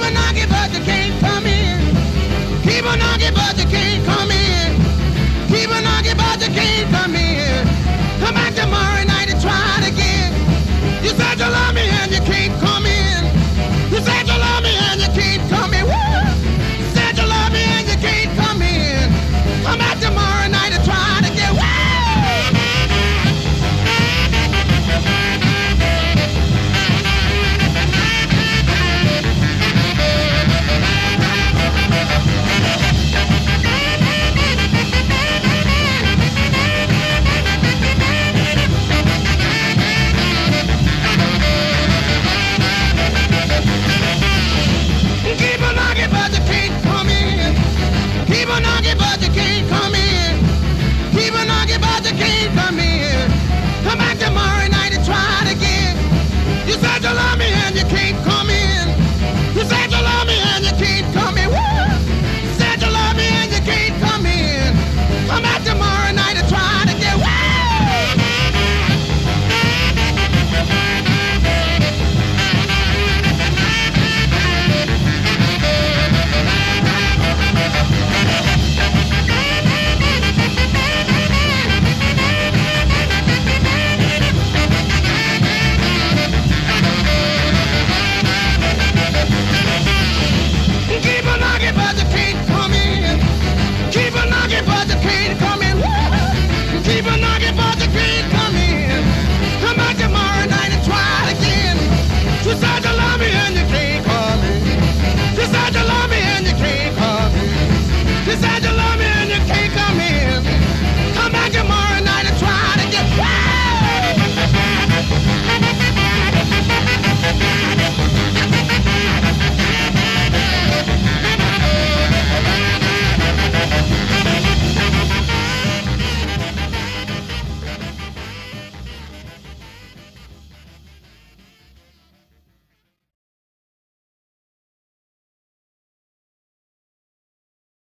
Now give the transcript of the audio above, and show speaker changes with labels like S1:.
S1: a knocking, but you can't come in. Keep a knocking, but you can't come in. Keep a knocking, but you can't. inside your me, and you can't come.